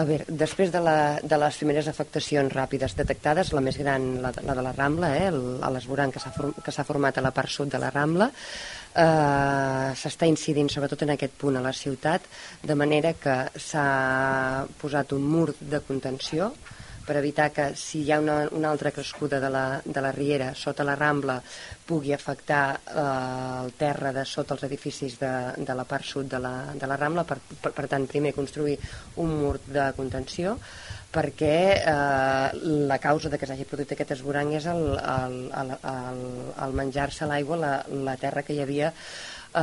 A veure, després de, la, de les primeres afectacions ràpides detectades, la més gran, la, la de la Rambla, eh, form, que s'ha format a la part sud de la Rambla, eh, s'està incidint sobretot en aquest punt a la ciutat, de manera que s'ha posat un mur de contenció, per evitar que si hi ha una, una altra crescuda de la, de la riera sota la Rambla pugui afectar eh, el terra de sota els edificis de, de la part sud de la, de la Rambla, per, per, per tant primer construir un mur de contenció perquè eh, la causa de que s'hagi produït aquest esborang és el, el, el, el, el menjar-se l'aigua la, la terra que hi havia eh,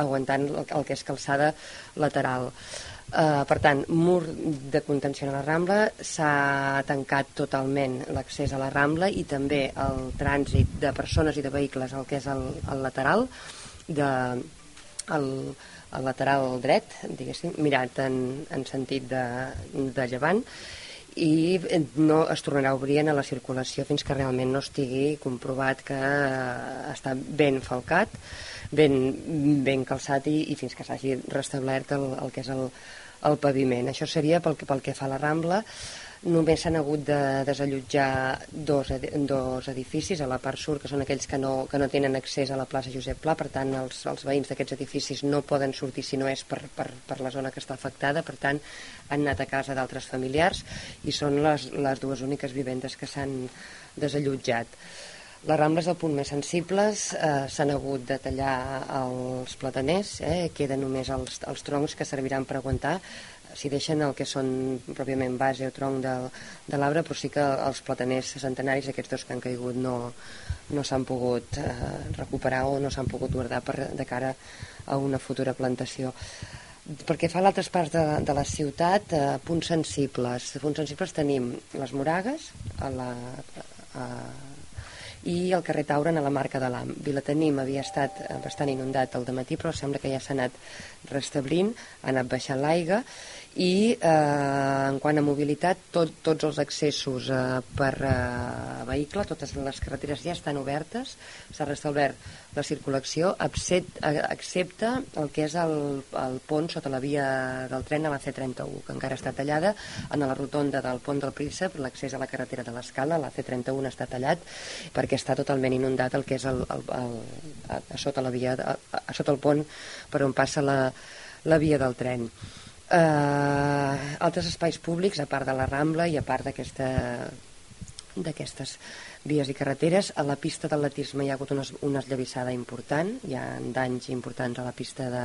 aguantant el, el que és calçada lateral. Uh, per tant, mur de contenció a la Rambla, s'ha tancat totalment l'accés a la Rambla i també el trànsit de persones i de vehicles al que és el, el lateral de, el, el lateral dret, diguéssim, mirat en, en sentit de, de llevant i no es tornarà a obrir a la circulació fins que realment no estigui comprovat que està ben falcat ben, ben calçat i, i fins que s'hagi restablert el, el que és el, el paviment. Això seria pel que, pel que fa a la Rambla. Només s'han hagut de desallotjar dos, dos edificis a la part sud, que són aquells que no, que no tenen accés a la plaça Josep Pla, per tant els, els veïns d'aquests edificis no poden sortir si no és per, per, per la zona que està afectada, per tant han anat a casa d'altres familiars i són les, les dues úniques vivendes que s'han desallotjat. Les rambles del punt més sensibles eh, s'han hagut de tallar els plataners, eh, queden només els, els troncs que serviran per aguantar si deixen el que són pròpiament base o tronc de, de l'arbre, però sí que els plataners centenaris, aquests dos que han caigut, no, no s'han pogut eh, recuperar o no s'han pogut guardar per, de cara a una futura plantació. Perquè fa l'altres parts de, de la ciutat, eh, punts sensibles. Punts sensibles tenim les Moragues, a la, a, i el carrer Tauren a la marca de l'AM. Vilatenim havia estat bastant inundat el matí, però sembla que ja s'ha anat restablint, ha anat baixant l'aigua i eh, en quant a mobilitat tot, tots els accessos eh, per eh, vehicle, totes les carreteres ja estan obertes, s'ha restablert la circulació, excepte, excepte el que és el, el pont sota la via del tren a la C31, que encara està tallada, en la rotonda del pont del Príncep, l'accés a la carretera de l'Escala, la C31 està tallat perquè està totalment inundat el que és el, el, el, a, a, sota la via, a, a sota el pont per on passa la, la via del tren eh, altres espais públics, a part de la Rambla i a part d'aquesta d'aquestes vies i carreteres. A la pista d'atletisme hi ha hagut una, una esllavissada important, hi ha danys importants a la pista de,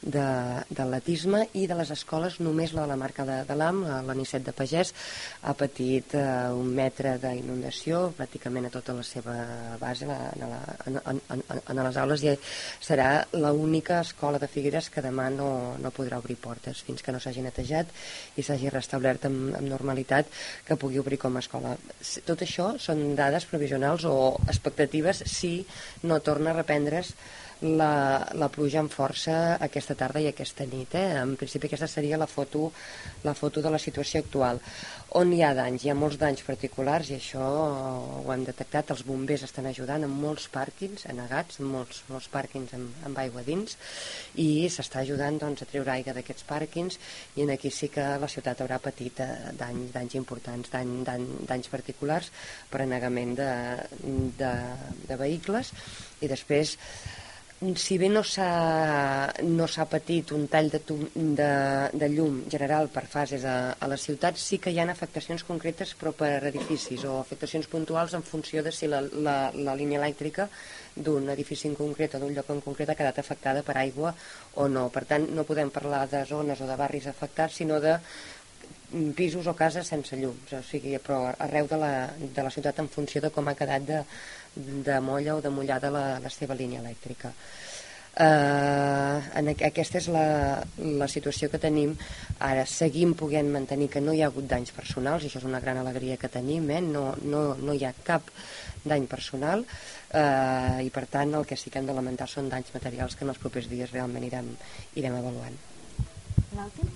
d'atletisme i de les escoles només la de la marca de, de l'AM, l'Anicet de Pagès, ha patit eh, un metre d'inundació pràcticament a tota la seva base la, en, la, en, en, en les aules i serà l'única escola de Figueres que demà no, no podrà obrir portes fins que no s'hagi netejat i s'hagi restablert amb, amb normalitat que pugui obrir com a escola. Tot això són dades provisionals o expectatives si no torna a reprendre's la, la pluja amb força aquesta tarda i aquesta nit. Eh? En principi aquesta seria la foto, la foto de la situació actual. On hi ha danys? Hi ha molts danys particulars i això ho hem detectat. Els bombers estan ajudant en molts pàrquings anegats, molts, molts pàrquings amb, amb aigua dins i s'està ajudant doncs, a treure aigua d'aquests pàrquings i en aquí sí que la ciutat haurà patit eh, danys, danys importants, dany, dany, danys particulars per anegament de, de, de vehicles i després si bé no s'ha no patit un tall de, de, de llum general per fases a, a la ciutat, sí que hi ha afectacions concretes però per edificis o afectacions puntuals en funció de si la, la, la línia elèctrica d'un edifici en concret o d'un lloc en concret ha quedat afectada per aigua o no. Per tant, no podem parlar de zones o de barris afectats, sinó de pisos o cases sense llums, o sigui, però arreu de la, de la ciutat en funció de com ha quedat de, de molla o de mullada la, la seva línia elèctrica. Uh, en, aquesta és la, la situació que tenim ara seguim podent mantenir que no hi ha hagut danys personals i això és una gran alegria que tenim eh? no, no, no hi ha cap dany personal uh, i per tant el que sí que hem de lamentar són danys materials que en els propers dies realment irem, irem avaluant L'altre?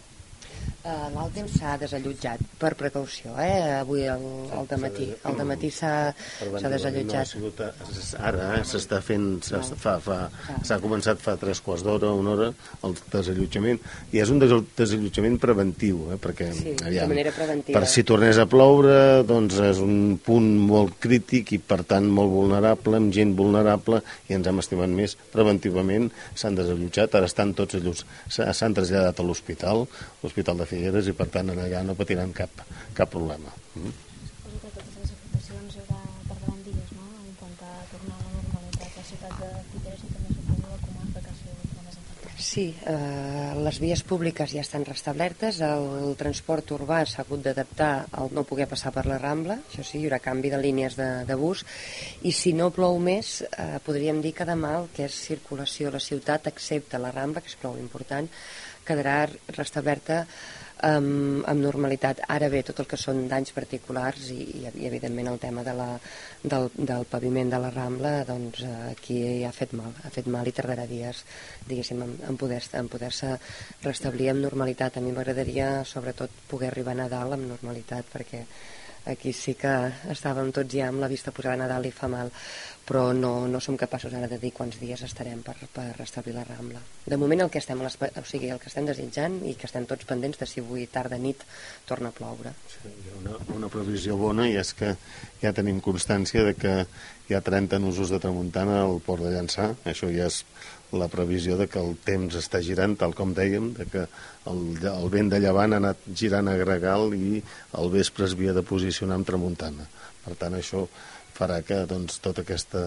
Uh, L'Altem s'ha desallotjat per precaució, eh? Avui al, al dematí, al dematí s'ha desallotjat. No, ara eh, s'està fent, s'ha fa, fa, començat fa tres quarts d'hora, una hora, el desallotjament, i és un desallotjament preventiu, eh? perquè sí, aviam, de manera preventiva. per si tornés a ploure, doncs és un punt molt crític i per tant molt vulnerable, amb gent vulnerable, i ens hem estimat més preventivament, s'han desallotjat, ara estan tots ells, s'han traslladat a l'hospital, l'Hospital de Figueres i per tant allà no patiran cap, cap problema. Mm? Sí, eh, les vies públiques ja estan restablertes, el transport urbà s'ha hagut d'adaptar al no poder passar per la Rambla, això sí, hi haurà canvi de línies de, de bus, i si no plou més, eh, podríem dir que demà el que és circulació a la ciutat, excepte la Rambla, que és prou important, quedarà restablerta amb, amb normalitat. Ara bé, tot el que són danys particulars i, i, i evidentment el tema de la, del, del paviment de la Rambla, doncs aquí ha fet mal, ha fet mal i tardarà dies, diguéssim, en, en poder-se en poder restablir amb normalitat. A mi m'agradaria, sobretot, poder arribar a Nadal amb normalitat, perquè aquí sí que estàvem tots ja amb la vista posada a Nadal i fa mal però no, no som capaços ara de dir quants dies estarem per, per restablir la Rambla. De moment el que estem, o sigui, el que estem desitjant i que estem tots pendents de si avui tarda nit torna a ploure. Sí, una, una previsió bona i és que ja tenim constància de que hi ha 30 nusos de tramuntana al port de Llançà, això ja és la previsió de que el temps està girant, tal com dèiem, de que el, el vent de llevant ha anat girant a Gregal i el vespre es havia de posicionar amb tramuntana. Per tant, això farà que doncs, tota aquesta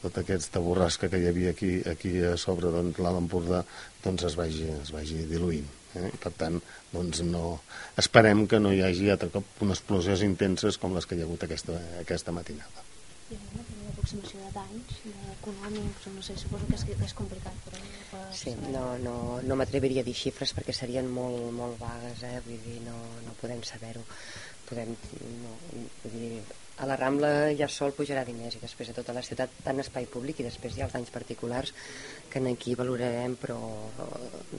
tota aquesta borrasca que hi havia aquí, aquí a sobre doncs, l'Alt Empordà doncs, es, vagi, es vagi diluint. Eh? Per tant, doncs, no... esperem que no hi hagi altre cop unes explosions intenses com les que hi ha hagut aquesta, aquesta matinada. Aproximació de danys econòmics, no sé, suposo que és, és complicat. Però no sí, no, no, no m'atreviria a dir xifres perquè serien molt, molt vagues, eh? vull dir, no, no podem saber-ho. Podem, no, vull dir, a la Rambla ja sol pujarà diners i després a tota la ciutat tant espai públic i després hi ha els danys particulars que aquí valorarem però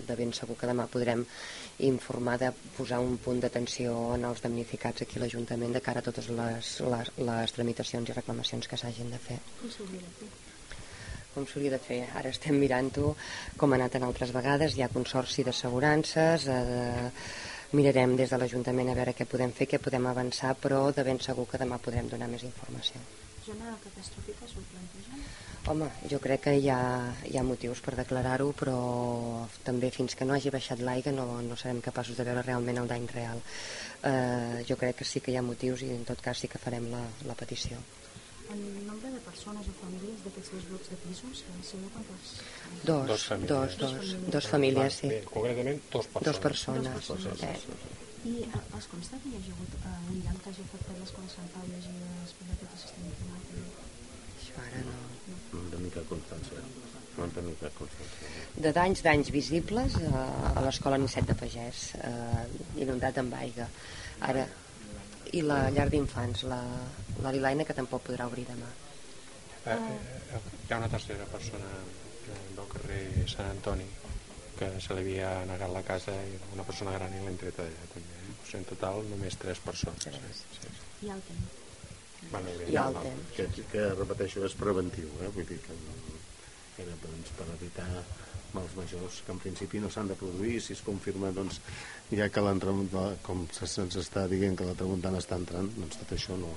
de ben segur que demà podrem informar de posar un punt d'atenció en els damnificats aquí a l'Ajuntament de cara a totes les, les, les tramitacions i reclamacions que s'hagin de fer. Com s'hauria de fer. Ara estem mirant-ho com ha anat en altres vegades, hi ha consorci d'assegurances, eh, de mirarem des de l'Ajuntament a veure què podem fer, què podem avançar, però de ben segur que demà podrem donar més informació. Zona catastròfica s'ho plantegen? Home, jo crec que hi ha, hi ha motius per declarar-ho, però també fins que no hagi baixat l'aigua no, no serem capaços de veure realment el dany real. Eh, jo crec que sí que hi ha motius i en tot cas sí que farem la, la petició. El nombre de persones o famílies d'aquests dos blocs de pisos, sabeu quantes? Dos, dos famílies, dos, dos, dos famílies sí. Bé, concretament dos persones. Dos persones. Dos persones. Eh. I es consta que hi hagi hagut uh, un llamp que hagi afectat l'escola Sant Pau i hagi explicat tot el sistema informàtic? Això ara no. No en tenim cap constància. No en tenim cap constància. De danys, danys visibles a, eh, a l'escola Nicet de Pagès, eh, inundat amb aigua. Ara, i la llar d'infants, la, la Lilaina, que tampoc podrà obrir demà. Eh, eh, hi ha una tercera persona del carrer Sant Antoni que se li havia negat la casa i una persona gran i l'ha entret allà també. Eh? O sigui, en total només tres persones. Tres. Sí, sí. I el temps? Bueno, I el temps. Que, que, repeteixo, és preventiu, eh? vull dir que era doncs, per evitar mals majors que en principi no s'han de produir si es confirma doncs, ja que com se'ns està dient que la tramuntana està entrant doncs tot això no,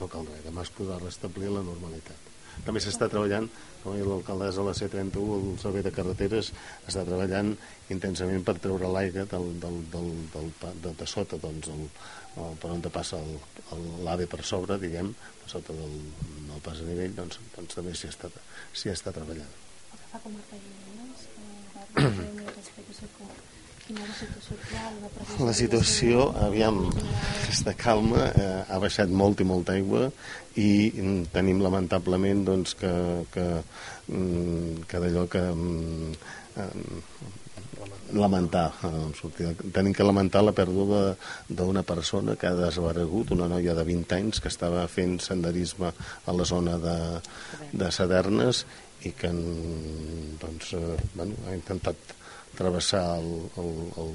no cal res demà es podrà restablir la normalitat també s'està treballant, com ha l'alcaldessa de la C31, el servei de carreteres està treballant intensament per treure l'aigua del, del, del, del, de, de sota doncs, el, el, per on passa l'AVE per sobre, diguem, per sota del, del pas a nivell, doncs, doncs també s'hi està, està treballant. Fa com a la situació, aviam, està calma, eh, ha baixat molt i molta aigua i tenim lamentablement doncs, que, que, mm, que d'allò que mm, lamentar eh, tenim que lamentar la pèrdua d'una persona que ha desaparegut una noia de 20 anys que estava fent senderisme a la zona de, de Sadernes i que doncs, eh, bueno, ha intentat travessar el, el, el,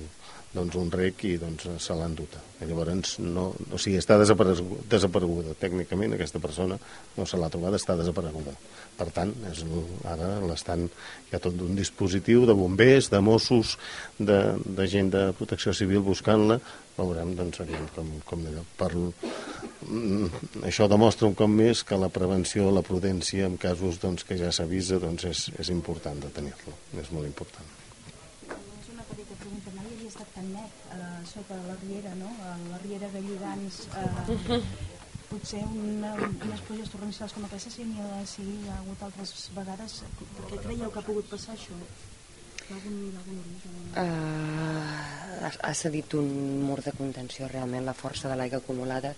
doncs, un rec i doncs, se l'ha enduta. I llavors, no, o sigui, està desapareguda, desapareguda. Tècnicament, aquesta persona no se l'ha trobada, està desapareguda. Per tant, és, ara l'estan, hi ha tot un dispositiu de bombers, de Mossos, de, de gent de protecció civil buscant-la, veurem doncs, aviam, com, com allò. Per, mm, això demostra un cop més que la prevenció, la prudència en casos doncs, que ja s'avisa doncs, és, és important de tenir-lo, és molt important. És una petita pregunta, mai havia estat tan net eh, sota la riera, no? A la riera de Lligants, eh, potser una, unes pluges torrencials com aquesta si n'hi ha, si hi ha hagut altres vegades. Què creieu que ha pogut passar això? Uh, ha, cedit un mur de contenció realment la força de l'aigua acumulada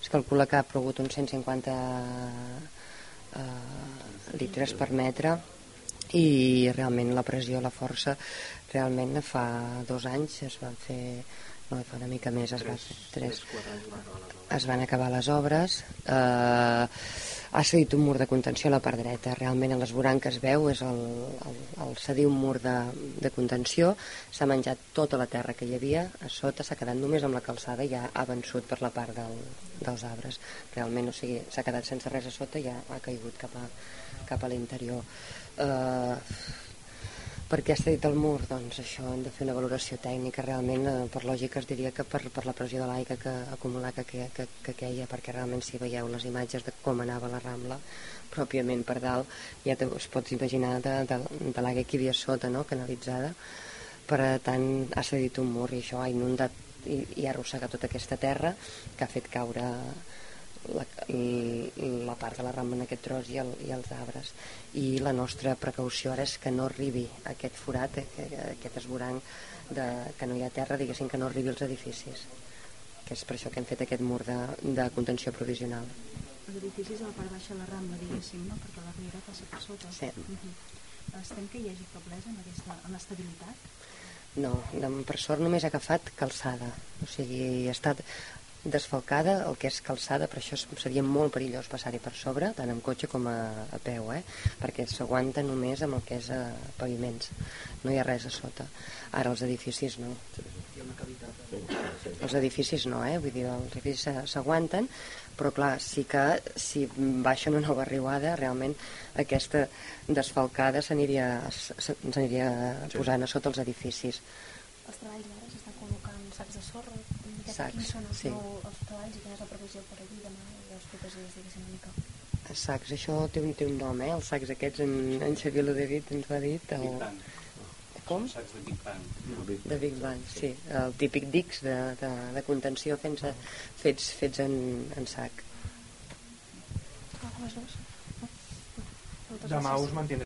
es calcula que ha plogut uns 150 uh, litres per metre i realment la pressió, la força realment fa dos anys es van fer no, fa una mica més es, va fer, tres, es van acabar les obres. Eh, ha cedit un mur de contenció a la part dreta. Realment a l'esborant que es veu és el, el, el cedir un mur de, de contenció. S'ha menjat tota la terra que hi havia. A sota s'ha quedat només amb la calçada i ja ha vençut per la part del, dels arbres. Realment o sigui, s'ha quedat sense res a sota i ja ha caigut cap a, cap a l'interior. Eh, per què s'ha dit el mur? Doncs això hem de fer una valoració tècnica realment, eh, per lògica es diria que per, per la pressió de l'aigua que acumular que, que, que, que queia, perquè realment si veieu les imatges de com anava la Rambla pròpiament per dalt, ja te, us pots imaginar de, de, de l'aigua que hi havia sota, no?, canalitzada, per tant ha cedit un mur i això ha inundat i, i ha arrossegat tota aquesta terra que ha fet caure la, la part de la rambla en aquest tros i, el, i els arbres i la nostra precaució ara és que no arribi aquest forat eh, aquest esborang de, que no hi ha terra diguéssim que no arribi als edificis que és per això que hem fet aquest mur de, de contenció provisional Els edificis a la part baixa de la Rambla, diguéssim, no? perquè la riera passa per sota. Sí. Uh -huh. Estem que hi hagi feblesa en, aquesta, en l'estabilitat? No, per sort només ha agafat calçada o sigui, ha estat desfalcada el que és calçada, per això seria molt perillós passar-hi per sobre, tant amb cotxe com a, a peu, eh? perquè s'aguanta només amb el que és a paviments, no hi ha res a sota. Ara els edificis no. Els edificis no, eh? vull dir, els edificis s'a- s'aguanten, però clar, sí que si baixen una nova riuada, realment aquesta desfalcada s'aniria s'aniria posant a sota els edificis. Els treballs sacs de sorra. Sacs, Quins són els, sí. nou, els treballs i quina és la previsió per allí demà i els propers dies, diguéssim, una mica? Sacs, això té un, té un nom, eh? Els sacs aquests, en, en Xavier Ludovic ens va dit. El... Com? Sacs de Big Bang. De Big Bang, sí. El típic dics de, de, de contenció fets, fets, fets en, en sac. No? Moltes Demà us mantindré